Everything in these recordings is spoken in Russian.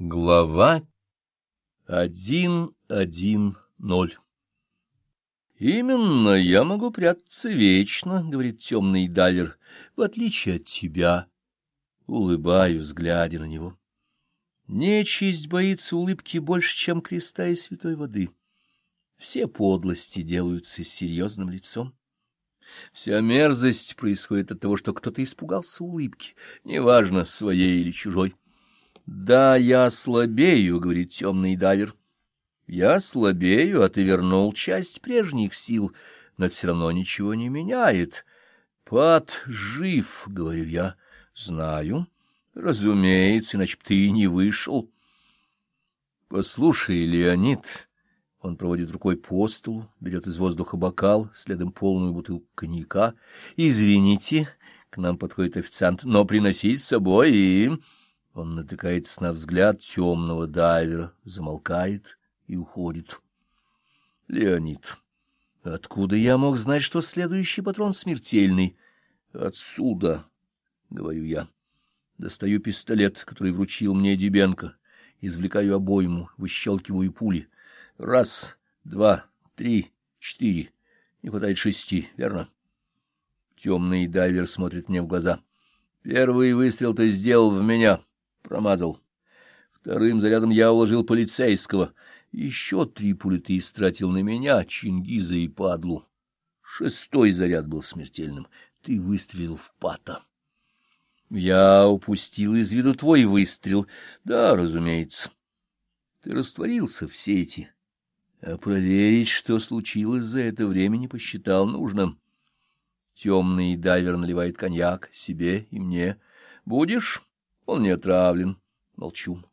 Глава один один ноль «Именно я могу прятаться вечно», — говорит темный дайвер, — «в отличие от тебя». Улыбаюсь, глядя на него. Нечисть боится улыбки больше, чем креста и святой воды. Все подлости делаются с серьезным лицом. Вся мерзость происходит от того, что кто-то испугался улыбки, неважно, своей или чужой. «Да, я слабею», — говорит темный дайвер. «Я слабею, а ты вернул часть прежних сил, но все равно ничего не меняет. Пад жив», — говорю я. «Знаю. Разумеется, иначе ты и не вышел». «Послушай, Леонид...» Он проводит рукой по столу, берет из воздуха бокал, следом полную бутылку коньяка. «Извините, к нам подходит официант, но приносить с собой и...» Он натыкается на взгляд темного дайвера, замолкает и уходит. Леонид, откуда я мог знать, что следующий патрон смертельный? Отсюда, — говорю я. Достаю пистолет, который вручил мне Дебенко, извлекаю обойму, выщелкиваю пули. Раз, два, три, четыре. Не хватает шести, верно? Темный дайвер смотрит мне в глаза. Первый выстрел ты сделал в меня. Промазал. Вторым зарядом я уложил полицейского. Еще три пули ты истратил на меня, Чингиза и падлу. Шестой заряд был смертельным. Ты выстрелил в пата. Я упустил из виду твой выстрел. Да, разумеется. Ты растворился в сети. А проверить, что случилось за это время, не посчитал нужным. Темный дайвер наливает коньяк себе и мне. Будешь? Он не отравлен. Молчу.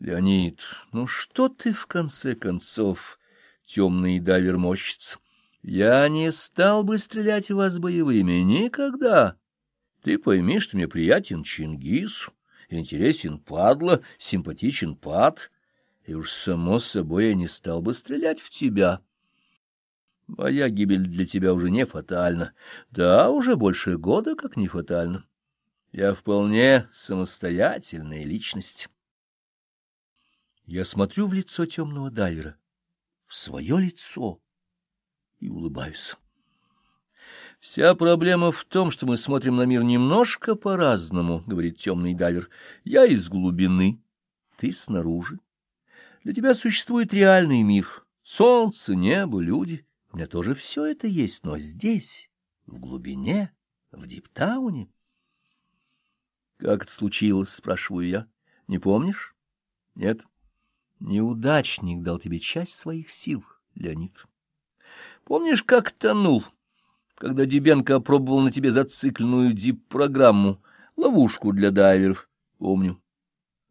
Леонид, ну что ты в конце концов? Темный дайвер мощится. Я не стал бы стрелять в вас боевыми никогда. Ты пойми, что мне приятен Чингис, интересен падла, симпатичен пад, и уж само собой я не стал бы стрелять в тебя. Моя гибель для тебя уже не фатальна. Да, уже больше года как не фатальна. Я вполне самостоятельная личность. Я смотрю в лицо темного дайвера, в свое лицо, и улыбаюсь. Вся проблема в том, что мы смотрим на мир немножко по-разному, — говорит темный дайвер. Я из глубины, ты снаружи. Для тебя существует реальный мир. Солнце, небо, люди. У меня тоже все это есть, но здесь, в глубине, в Диптауне... Как это случилось, спрашиваю я. Не помнишь? Нет. Неудачник дал тебе часть своих сил, Леонид. Помнишь, как тонул, когда Дебенко опробовал на тебе зацикленную дип-программу, ловушку для дайверов? Помню.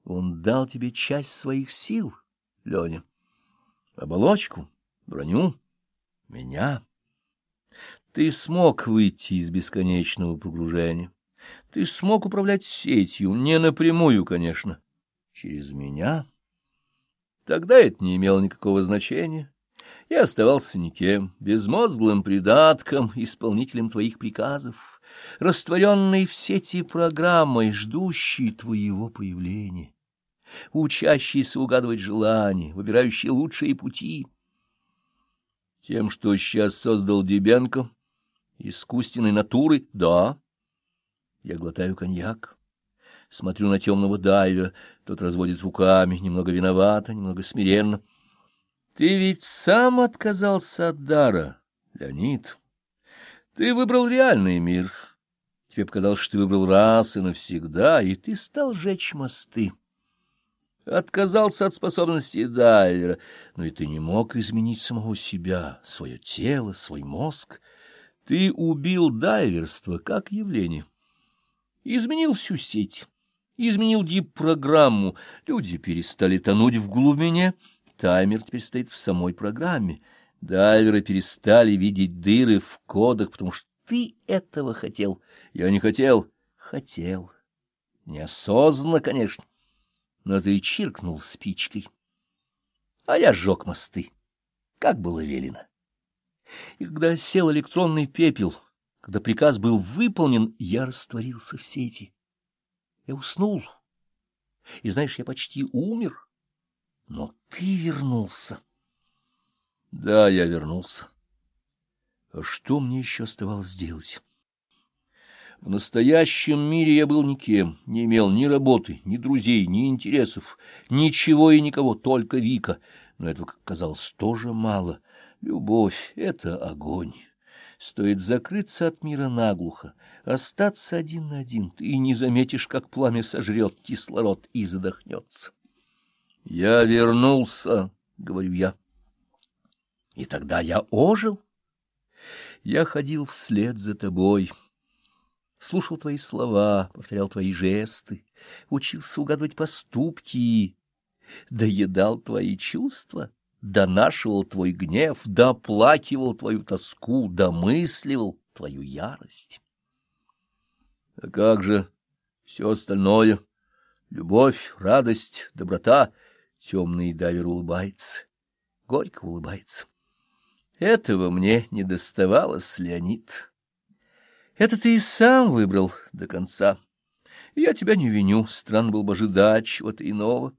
Он дал тебе часть своих сил, Леня. Оболочку, броню, меня. Ты смог выйти из бесконечного погружения. Ты смог управлять сетью, не напрямую, конечно, через меня. Тогда это не имело никакого значения. Я оставался никем, безмозглым придатком, исполнителем твоих приказов, растворенный в сети программой, ждущей твоего появления, учащийся угадывать желания, выбирающий лучшие пути. Тем, что сейчас создал Дебенко, искусственной натуры, да, я глотаю коньяк, смотрю на темного дайвера, тот разводит руками, немного виновато, немного смиренно. Ты ведь сам отказался от дара, Леонид. Ты выбрал реальный мир. Тебе показалось, что ты выбрал раз и навсегда, и ты стал жечь мосты. Отказался от способности дайвера, но и ты не мог изменить самого себя, свое тело, свой мозг. Ты убил дайверство как явление изменил всю сеть, изменил дип-программу. Люди перестали тонуть в глубине, таймер теперь стоит в самой программе. Дайверы перестали видеть дыры в кодах, потому что ты этого хотел. Я не хотел. Хотел. Неосознанно, конечно. Но ты чиркнул спичкой. А я сжег мосты, как было велено. И когда сел электронный пепел — когда приказ был выполнен, я растворился в сети. Я уснул. И знаешь, я почти умер, но ты вернулся. Да, я вернулся. А что мне еще оставалось делать? В настоящем мире я был никем, не имел ни работы, ни друзей, ни интересов, ничего и никого, только Вика. Но этого, как казалось, тоже мало. Любовь — это огонь. Стоит закрыться от мира наглухо, остаться один на один, ты не заметишь, как пламя сожрет кислород и задохнется. — Я вернулся, — говорю я. И тогда я ожил. Я ходил вслед за тобой, слушал твои слова, повторял твои жесты, учился угадывать поступки, доедал твои чувства, донашивал твой гнев, доплакивал твою тоску, домысливал твою ярость. А как же все остальное? Любовь, радость, доброта. Темный давер улыбается, горько улыбается. Этого мне не доставалось, Леонид. Это ты и сам выбрал до конца. Я тебя не виню, странно было бы ожидать чего-то иного.